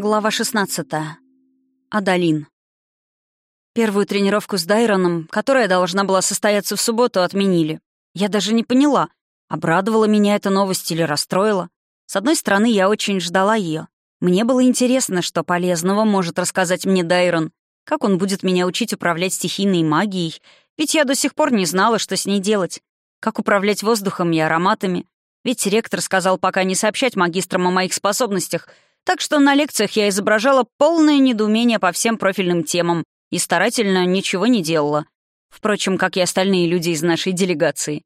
Глава 16. Адалин. Первую тренировку с Дайроном, которая должна была состояться в субботу, отменили. Я даже не поняла, обрадовала меня эта новость или расстроила. С одной стороны, я очень ждала ее. Мне было интересно, что полезного может рассказать мне Дайрон, как он будет меня учить управлять стихийной магией, ведь я до сих пор не знала, что с ней делать, как управлять воздухом и ароматами, ведь ректор сказал пока не сообщать магистрам о моих способностях — так что на лекциях я изображала полное недоумение по всем профильным темам и старательно ничего не делала. Впрочем, как и остальные люди из нашей делегации.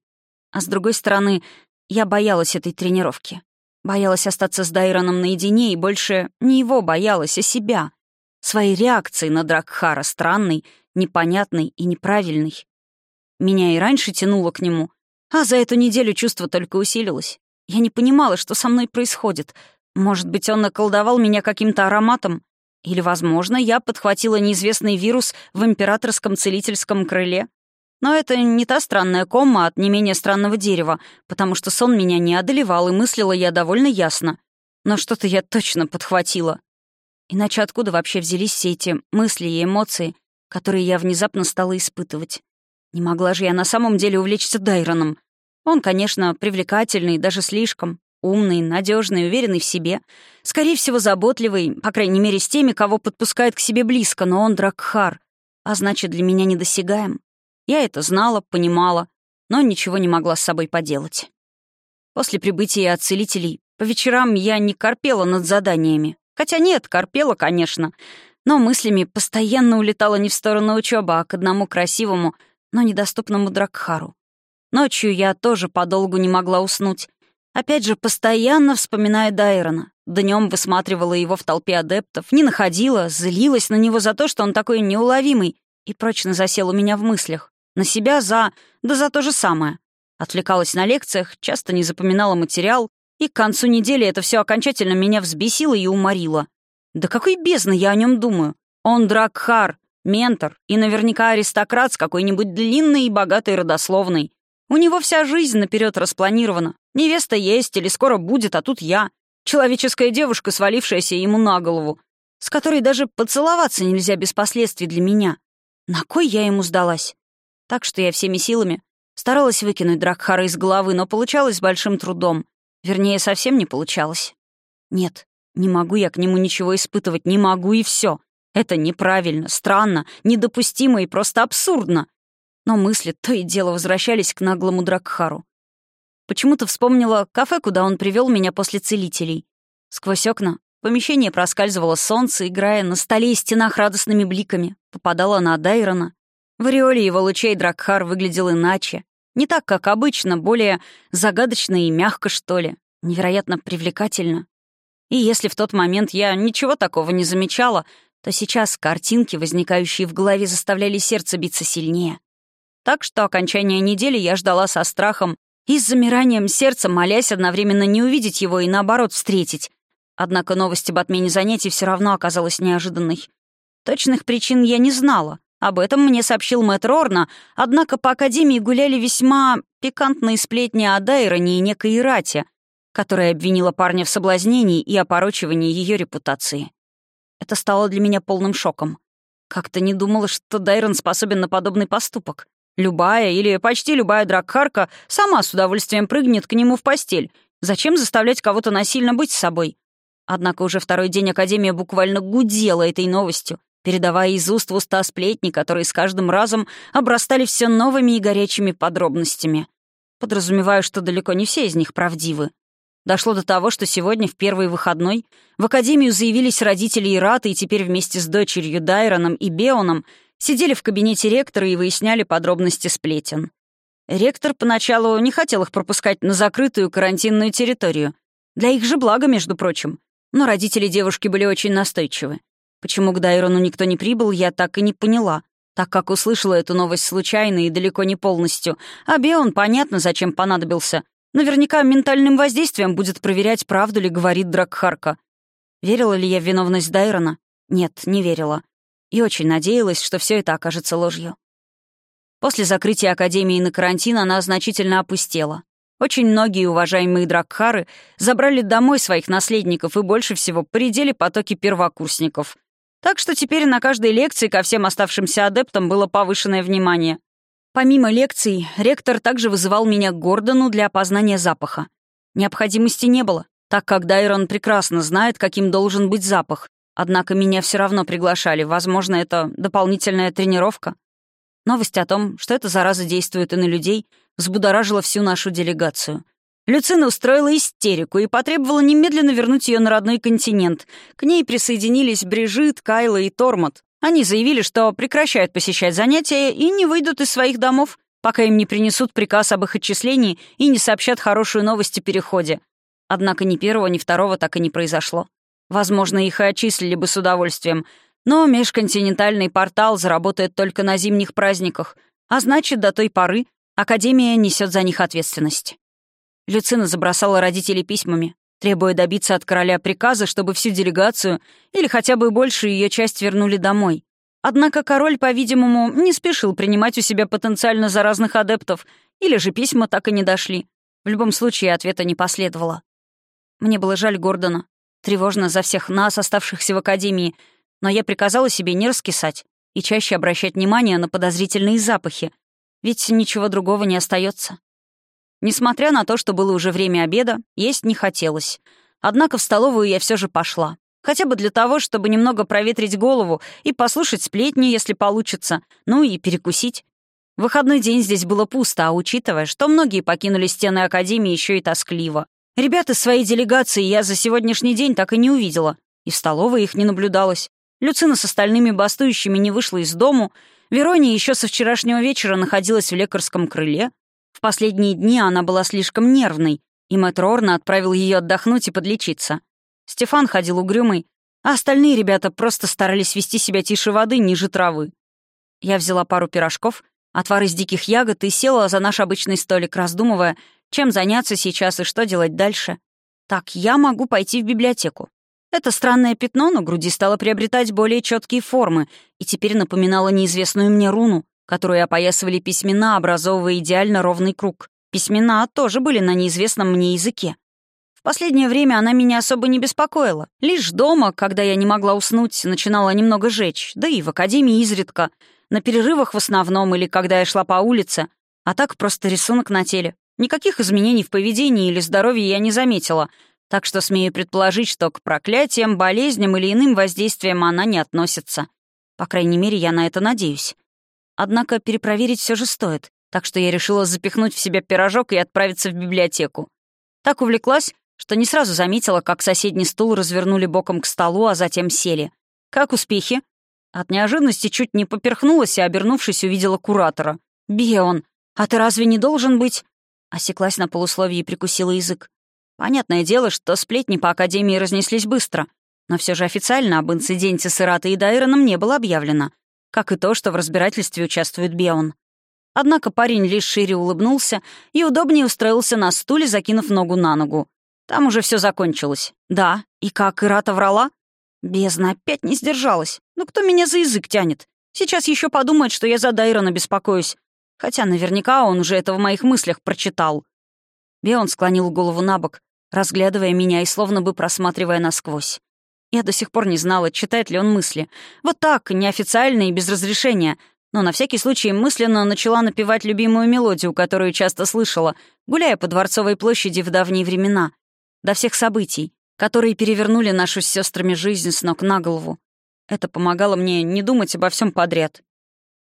А с другой стороны, я боялась этой тренировки. Боялась остаться с Дайроном наедине и больше не его боялась, а себя. Своей реакции на Дракхара странной, непонятной и неправильной. Меня и раньше тянуло к нему, а за эту неделю чувство только усилилось. Я не понимала, что со мной происходит, может быть, он наколдовал меня каким-то ароматом? Или, возможно, я подхватила неизвестный вирус в императорском целительском крыле? Но это не та странная кома от не менее странного дерева, потому что сон меня не одолевал, и мыслила я довольно ясно. Но что-то я точно подхватила. Иначе откуда вообще взялись все эти мысли и эмоции, которые я внезапно стала испытывать? Не могла же я на самом деле увлечься Дайроном. Он, конечно, привлекательный, даже слишком. Умный, надежный, уверенный в себе. Скорее всего, заботливый, по крайней мере, с теми, кого подпускает к себе близко, но он Дракхар, а значит, для меня недосягаем. Я это знала, понимала, но ничего не могла с собой поделать. После прибытия от по вечерам я не корпела над заданиями. Хотя нет, корпела, конечно, но мыслями постоянно улетала не в сторону учебы, а к одному красивому, но недоступному Дракхару. Ночью я тоже подолгу не могла уснуть, Опять же, постоянно вспоминая Дайрона. Днем высматривала его в толпе адептов, не находила, злилась на него за то, что он такой неуловимый, и прочно засел у меня в мыслях. На себя за... да за то же самое. Отвлекалась на лекциях, часто не запоминала материал, и к концу недели это все окончательно меня взбесило и уморило. Да какой бездны я о нем думаю? Он Дракхар, ментор и наверняка аристократ с какой-нибудь длинной и богатой родословной. У него вся жизнь наперед распланирована. Невеста есть или скоро будет, а тут я. Человеческая девушка, свалившаяся ему на голову, с которой даже поцеловаться нельзя без последствий для меня. На кой я ему сдалась? Так что я всеми силами старалась выкинуть Дракхара из головы, но получалось с большим трудом. Вернее, совсем не получалось. Нет, не могу я к нему ничего испытывать, не могу и все. Это неправильно, странно, недопустимо и просто абсурдно. Но мысли то и дело возвращались к наглому Дракхару. Почему-то вспомнила кафе, куда он привел меня после целителей. Сквозь окна в помещение проскальзывало солнце, играя на столе и стенах радостными бликами. Попадало на Дайрона. В ореоле его лучей Дракхар выглядел иначе. Не так, как обычно, более загадочно и мягко, что ли. Невероятно привлекательно. И если в тот момент я ничего такого не замечала, то сейчас картинки, возникающие в голове, заставляли сердце биться сильнее. Так что окончание недели я ждала со страхом и с замиранием сердца, молясь одновременно не увидеть его и, наоборот, встретить. Однако новость об отмене занятий все равно оказалась неожиданной. Точных причин я не знала. Об этом мне сообщил мэтр Орна, однако по Академии гуляли весьма пикантные сплетни о Дайроне и некой Ирате, которая обвинила парня в соблазнении и опорочивании ее репутации. Это стало для меня полным шоком. Как-то не думала, что Дайрон способен на подобный поступок. Любая или почти любая дракхарка сама с удовольствием прыгнет к нему в постель. Зачем заставлять кого-то насильно быть с собой? Однако уже второй день Академия буквально гудела этой новостью, передавая из уст в уста сплетни, которые с каждым разом обрастали все новыми и горячими подробностями. Подразумеваю, что далеко не все из них правдивы. Дошло до того, что сегодня, в первый выходной, в Академию заявились родители Ираты и теперь вместе с дочерью Дайроном и Беоном Сидели в кабинете ректора и выясняли подробности сплетен. Ректор поначалу не хотел их пропускать на закрытую карантинную территорию. Для их же блага, между прочим. Но родители девушки были очень настойчивы. Почему к Дайрону никто не прибыл, я так и не поняла, так как услышала эту новость случайно и далеко не полностью. А Беон, понятно, зачем понадобился. Наверняка ментальным воздействием будет проверять, правду ли говорит Дракхарка. Верила ли я в виновность Дайрона? Нет, не верила и очень надеялась, что все это окажется ложью. После закрытия Академии на карантин она значительно опустела. Очень многие уважаемые Дракхары забрали домой своих наследников и больше всего поредели потоки первокурсников. Так что теперь на каждой лекции ко всем оставшимся адептам было повышенное внимание. Помимо лекций, ректор также вызывал меня к Гордону для опознания запаха. Необходимости не было, так как Дайрон прекрасно знает, каким должен быть запах. Однако меня все равно приглашали. Возможно, это дополнительная тренировка. Новость о том, что эта зараза действует и на людей, взбудоражила всю нашу делегацию. Люцина устроила истерику и потребовала немедленно вернуть ее на родной континент. К ней присоединились Брижит, Кайла и Тормот. Они заявили, что прекращают посещать занятия и не выйдут из своих домов, пока им не принесут приказ об их отчислении и не сообщат хорошую новость о переходе. Однако ни первого, ни второго так и не произошло. Возможно, их и отчислили бы с удовольствием, но межконтинентальный портал заработает только на зимних праздниках, а значит, до той поры Академия несет за них ответственность. Люцина забросала родителей письмами, требуя добиться от короля приказа, чтобы всю делегацию или хотя бы большую ее часть вернули домой. Однако король, по-видимому, не спешил принимать у себя потенциально заразных адептов, или же письма так и не дошли. В любом случае, ответа не последовало. Мне было жаль Гордона. Тревожно за всех нас, оставшихся в Академии, но я приказала себе не раскисать и чаще обращать внимание на подозрительные запахи, ведь ничего другого не остается. Несмотря на то, что было уже время обеда, есть не хотелось. Однако в столовую я все же пошла. Хотя бы для того, чтобы немного проветрить голову и послушать сплетни, если получится, ну и перекусить. В выходной день здесь было пусто, а учитывая, что многие покинули стены Академии еще и тоскливо. Ребят из своей делегации я за сегодняшний день так и не увидела, и в столовой их не наблюдалось. Люцина с остальными бастующими не вышла из дому, Верония еще со вчерашнего вечера находилась в лекарском крыле. В последние дни она была слишком нервной, и мэтт Рорна отправил ее отдохнуть и подлечиться. Стефан ходил угрюмый, а остальные ребята просто старались вести себя тише воды, ниже травы. Я взяла пару пирожков, отвар из диких ягод и села за наш обычный столик, раздумывая, чем заняться сейчас и что делать дальше. Так, я могу пойти в библиотеку. Это странное пятно на груди стало приобретать более четкие формы и теперь напоминало неизвестную мне руну, которую опоясывали письмена, образовывая идеально ровный круг. Письмена тоже были на неизвестном мне языке. В последнее время она меня особо не беспокоила. Лишь дома, когда я не могла уснуть, начинала немного жечь, да и в академии изредка, на перерывах в основном или когда я шла по улице, а так просто рисунок на теле. Никаких изменений в поведении или здоровье я не заметила — так что смею предположить, что к проклятиям, болезням или иным воздействиям она не относится. По крайней мере, я на это надеюсь. Однако перепроверить все же стоит, так что я решила запихнуть в себя пирожок и отправиться в библиотеку. Так увлеклась, что не сразу заметила, как соседний стул развернули боком к столу, а затем сели. «Как успехи?» От неожиданности чуть не поперхнулась и, обернувшись, увидела куратора. «Бион, а ты разве не должен быть...» Осеклась на полусловии и прикусила язык. Понятное дело, что сплетни по Академии разнеслись быстро, но все же официально об инциденте с Иратой и Дайроном не было объявлено, как и то, что в разбирательстве участвует Беон. Однако парень лишь шире улыбнулся и удобнее устроился на стуле, закинув ногу на ногу. Там уже все закончилось. Да, и как Ирата врала? Бездна опять не сдержалась. Ну кто меня за язык тянет? Сейчас еще подумает, что я за Дайрона беспокоюсь. Хотя наверняка он уже это в моих мыслях прочитал. Беон склонил голову на бок, разглядывая меня и словно бы просматривая насквозь. Я до сих пор не знала, читает ли он мысли. Вот так, неофициально и без разрешения. Но на всякий случай мысленно начала напевать любимую мелодию, которую часто слышала, гуляя по Дворцовой площади в давние времена. До всех событий, которые перевернули нашу с сестрами жизнь с ног на голову. Это помогало мне не думать обо всем подряд.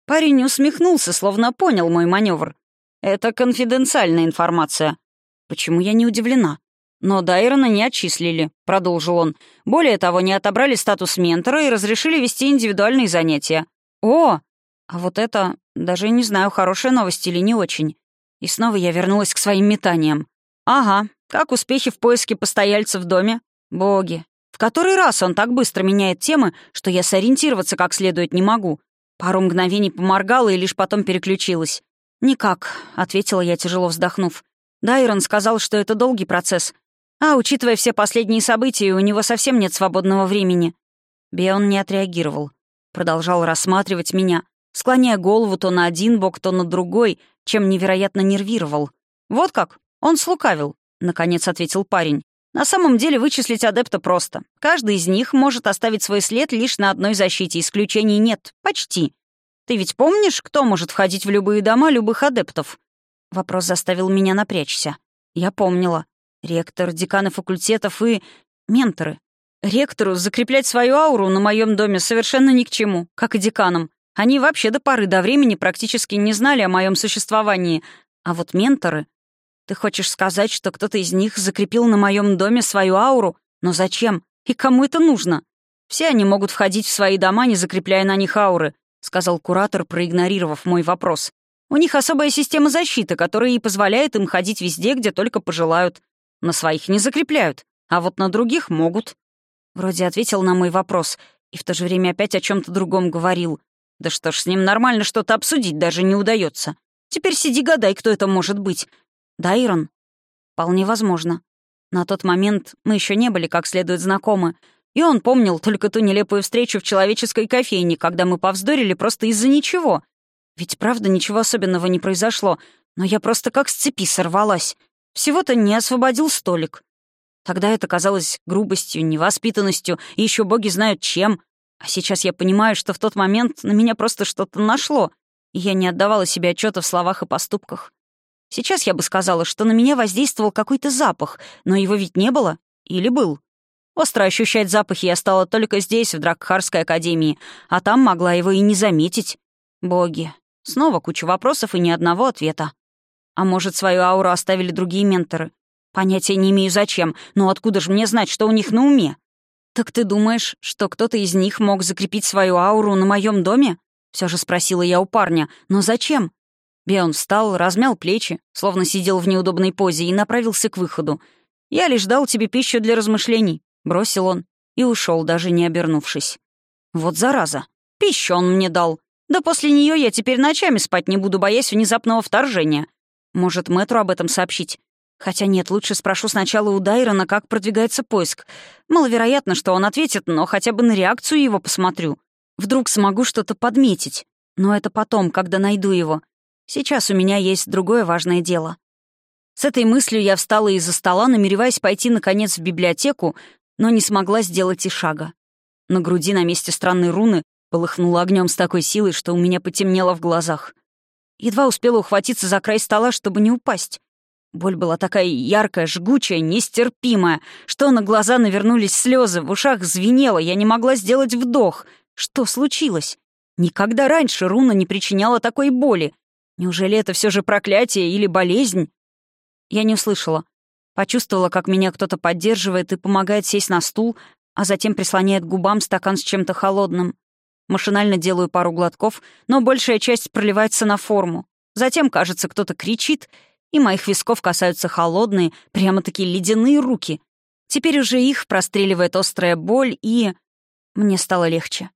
Парень усмехнулся, словно понял мой маневр. «Это конфиденциальная информация», Почему я не удивлена? Но Дайрона не отчислили, продолжил он. Более того, не отобрали статус ментора и разрешили вести индивидуальные занятия. О! А вот это, даже не знаю, хорошая новость или не очень. И снова я вернулась к своим метаниям. Ага, как успехи в поиске постояльца в доме? Боги. В который раз он так быстро меняет темы, что я сориентироваться как следует не могу. Пару мгновений поморгала и лишь потом переключилась. «Никак», — ответила я, тяжело вздохнув. Дайрон сказал, что это долгий процесс. А учитывая все последние события, у него совсем нет свободного времени. Беон не отреагировал. Продолжал рассматривать меня, склоняя голову то на один бок, то на другой, чем невероятно нервировал. «Вот как? Он слукавил, — наконец ответил парень. На самом деле вычислить адепта просто. Каждый из них может оставить свой след лишь на одной защите, исключений нет. Почти. Ты ведь помнишь, кто может входить в любые дома любых адептов? Вопрос заставил меня напрячься. Я помнила. Ректор, деканы факультетов и... менторы. Ректору закреплять свою ауру на моем доме совершенно ни к чему, как и деканам. Они вообще до поры до времени практически не знали о моем существовании. А вот менторы... Ты хочешь сказать, что кто-то из них закрепил на моем доме свою ауру? Но зачем? И кому это нужно? Все они могут входить в свои дома, не закрепляя на них ауры, сказал куратор, проигнорировав мой вопрос. У них особая система защиты, которая и позволяет им ходить везде, где только пожелают. На своих не закрепляют, а вот на других могут. Вроде ответил на мой вопрос и в то же время опять о чем то другом говорил. Да что ж, с ним нормально что-то обсудить даже не удается. Теперь сиди гадай, кто это может быть. Дайрон? Вполне возможно. На тот момент мы еще не были как следует знакомы, и он помнил только ту нелепую встречу в человеческой кофейне, когда мы повздорили просто из-за ничего. Ведь правда ничего особенного не произошло, но я просто как с цепи сорвалась. Всего-то не освободил столик. Тогда это казалось грубостью, невоспитанностью и еще боги знают чем. А сейчас я понимаю, что в тот момент на меня просто что-то нашло, и я не отдавала себе отчета в словах и поступках. Сейчас я бы сказала, что на меня воздействовал какой-то запах, но его ведь не было. Или был. Остро ощущать запахи я стала только здесь, в Дракхарской академии, а там могла его и не заметить. Боги. Снова куча вопросов и ни одного ответа. А может, свою ауру оставили другие менторы? Понятия не имею зачем, но откуда же мне знать, что у них на уме? Так ты думаешь, что кто-то из них мог закрепить свою ауру на моем доме? Все же спросила я у парня. Но зачем? Беон встал, размял плечи, словно сидел в неудобной позе, и направился к выходу. «Я лишь дал тебе пищу для размышлений», — бросил он, и ушел, даже не обернувшись. «Вот зараза! Пищу он мне дал. Да после нее я теперь ночами спать не буду, боясь внезапного вторжения. Может, мэтру об этом сообщить? Хотя нет, лучше спрошу сначала у Дайрона, как продвигается поиск. Маловероятно, что он ответит, но хотя бы на реакцию его посмотрю. Вдруг смогу что-то подметить. Но это потом, когда найду его. Сейчас у меня есть другое важное дело. С этой мыслью я встала из-за стола, намереваясь пойти, наконец, в библиотеку, но не смогла сделать и шага. На груди на месте странной руны полыхнуло огнем с такой силой, что у меня потемнело в глазах. Едва успела ухватиться за край стола, чтобы не упасть. Боль была такая яркая, жгучая, нестерпимая, что на глаза навернулись слезы, в ушах звенело, я не могла сделать вдох. Что случилось? Никогда раньше руна не причиняла такой боли. Неужели это все же проклятие или болезнь? Я не услышала. Почувствовала, как меня кто-то поддерживает и помогает сесть на стул, а затем прислоняет к губам стакан с чем-то холодным. Машинально делаю пару глотков, но большая часть проливается на форму. Затем, кажется, кто-то кричит, и моих висков касаются холодные, прямо-таки ледяные руки. Теперь уже их простреливает острая боль, и... Мне стало легче.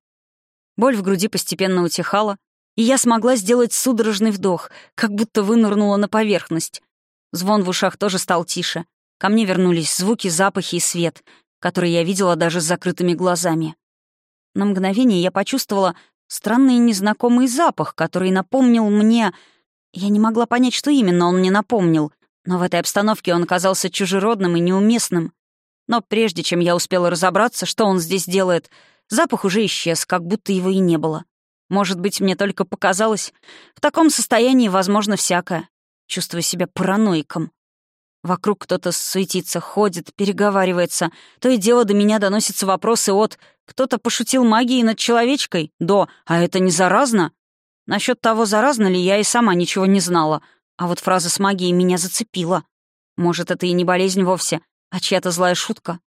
Боль в груди постепенно утихала, и я смогла сделать судорожный вдох, как будто вынырнула на поверхность. Звон в ушах тоже стал тише. Ко мне вернулись звуки, запахи и свет, которые я видела даже с закрытыми глазами. На мгновение я почувствовала странный незнакомый запах, который напомнил мне я не могла понять, что именно он мне напомнил, но в этой обстановке он казался чужеродным и неуместным. Но прежде чем я успела разобраться, что он здесь делает, запах уже исчез, как будто его и не было. Может быть, мне только показалось. В таком состоянии возможно всякое. Чувствую себя параноиком. Вокруг кто-то суетится, ходит, переговаривается. То и дело до меня доносятся вопросы от «кто-то пошутил магией над человечкой?» до «а это не заразно?» Насчет того, заразна ли, я и сама ничего не знала. А вот фраза с магией меня зацепила. Может, это и не болезнь вовсе, а чья-то злая шутка.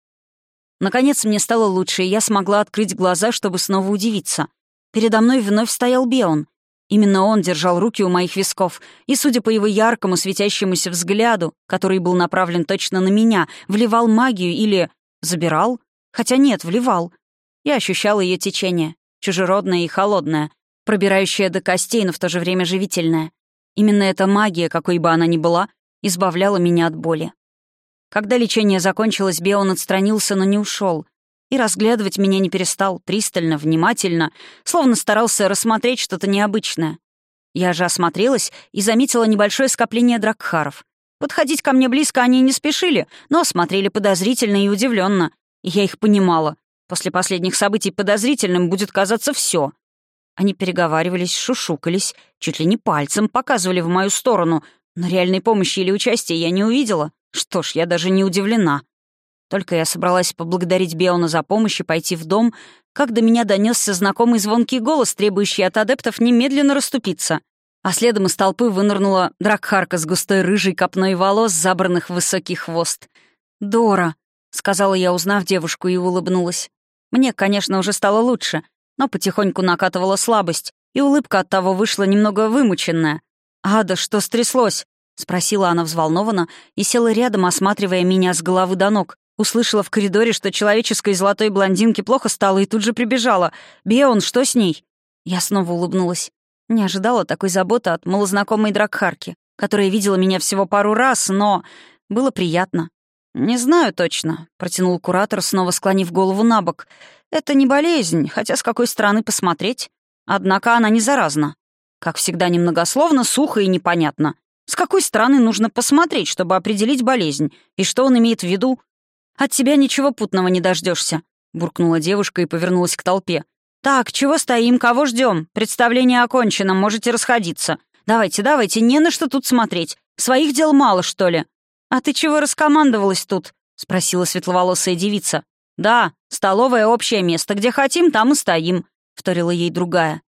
Наконец мне стало лучше, и я смогла открыть глаза, чтобы снова удивиться. Передо мной вновь стоял Беон. Именно он держал руки у моих висков, и, судя по его яркому светящемуся взгляду, который был направлен точно на меня, вливал магию или... забирал? Хотя нет, вливал. Я ощущала ее течение, чужеродное и холодное, пробирающая до костей, но в то же время живительная. Именно эта магия, какой бы она ни была, избавляла меня от боли. Когда лечение закончилось, Беон отстранился, но не ушел и разглядывать меня не перестал, пристально, внимательно, словно старался рассмотреть что-то необычное. Я же осмотрелась и заметила небольшое скопление дракхаров. Подходить ко мне близко они не спешили, но смотрели подозрительно и удивленно. И я их понимала. После последних событий подозрительным будет казаться все. Они переговаривались, шушукались, чуть ли не пальцем показывали в мою сторону, но реальной помощи или участия я не увидела. Что ж, я даже не удивлена. Только я собралась поблагодарить Беона за помощь и пойти в дом, как до меня донесся знакомый звонкий голос, требующий от адептов немедленно расступиться. А следом из толпы вынырнула дракхарка с густой рыжей копной волос, забранных в высокий хвост. «Дора», — сказала я, узнав девушку, и улыбнулась. Мне, конечно, уже стало лучше, но потихоньку накатывала слабость, и улыбка от того вышла немного вымученная. «Ада, что стряслось?» — спросила она взволнованно и села рядом, осматривая меня с головы до ног. Услышала в коридоре, что человеческой золотой блондинке плохо стало, и тут же прибежала. «Беон, что с ней?» Я снова улыбнулась. Не ожидала такой заботы от малознакомой Дракхарки, которая видела меня всего пару раз, но было приятно. «Не знаю точно», — протянул куратор, снова склонив голову на бок. «Это не болезнь, хотя с какой стороны посмотреть. Однако она не заразна. Как всегда, немногословно, сухо и непонятно. С какой стороны нужно посмотреть, чтобы определить болезнь, и что он имеет в виду? От тебя ничего путного не дождешься, буркнула девушка и повернулась к толпе. «Так, чего стоим, кого ждем? Представление окончено, можете расходиться. Давайте, давайте, не на что тут смотреть. Своих дел мало, что ли?» «А ты чего раскомандовалась тут?» — спросила светловолосая девица. «Да, столовое общее место. Где хотим, там и стоим», — вторила ей другая.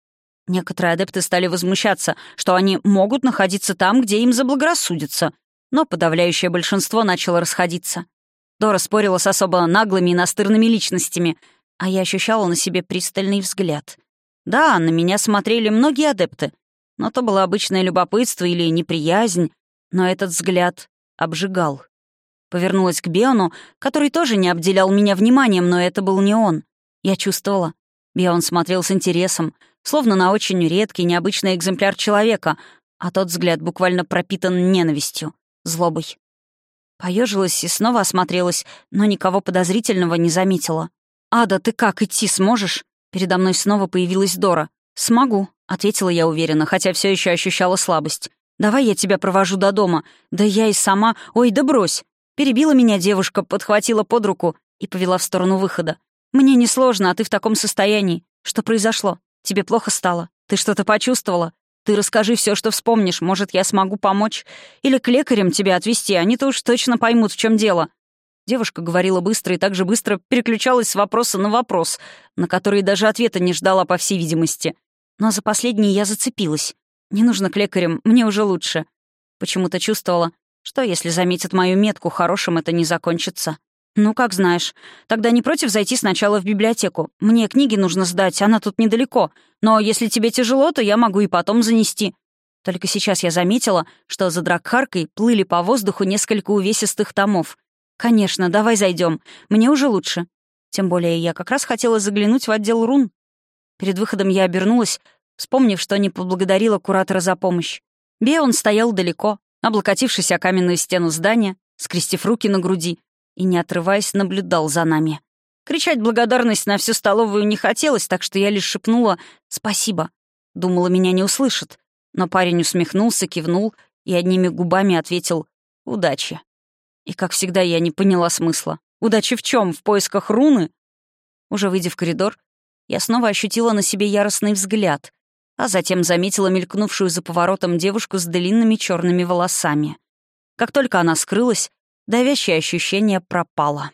Некоторые адепты стали возмущаться, что они могут находиться там, где им заблагорассудится, но подавляющее большинство начало расходиться. Дора спорила с особо наглыми и настырными личностями, а я ощущала на себе пристальный взгляд. Да, на меня смотрели многие адепты, но то было обычное любопытство или неприязнь, но этот взгляд обжигал. Повернулась к Беону, который тоже не обделял меня вниманием, но это был не он. Я чувствовала. Беон смотрел с интересом, словно на очень редкий, необычный экземпляр человека, а тот взгляд буквально пропитан ненавистью, злобой. Поежилась и снова осмотрелась, но никого подозрительного не заметила. «Ада, ты как, идти сможешь?» Передо мной снова появилась Дора. «Смогу», — ответила я уверенно, хотя все еще ощущала слабость. «Давай я тебя провожу до дома. Да я и сама... Ой, да брось!» Перебила меня девушка, подхватила под руку и повела в сторону выхода. «Мне несложно, а ты в таком состоянии. Что произошло? Тебе плохо стало? Ты что-то почувствовала? Ты расскажи все, что вспомнишь. Может, я смогу помочь? Или к лекарям тебя отвезти, они-то уж точно поймут, в чем дело». Девушка говорила быстро и так же быстро переключалась с вопроса на вопрос, на который даже ответа не ждала, по всей видимости. Но за последний я зацепилась. Не нужно к лекарям, мне уже лучше. Почему-то чувствовала, что если заметят мою метку, хорошим это не закончится. Ну, как знаешь. Тогда не против зайти сначала в библиотеку. Мне книги нужно сдать, она тут недалеко. Но если тебе тяжело, то я могу и потом занести. Только сейчас я заметила, что за Дракхаркой плыли по воздуху несколько увесистых томов. «Конечно, давай зайдем. Мне уже лучше». Тем более я как раз хотела заглянуть в отдел рун. Перед выходом я обернулась, вспомнив, что не поблагодарила куратора за помощь. Беон стоял далеко, облокотившись о каменную стену здания, скрестив руки на груди и, не отрываясь, наблюдал за нами. Кричать благодарность на всю столовую не хотелось, так что я лишь шепнула «спасибо». Думала, меня не услышат. Но парень усмехнулся, кивнул и одними губами ответил «удачи». И, как всегда, я не поняла смысла. Удачи в чем? В поисках руны? Уже выйдя в коридор, я снова ощутила на себе яростный взгляд, а затем заметила мелькнувшую за поворотом девушку с длинными черными волосами. Как только она скрылась, давящее ощущение пропало.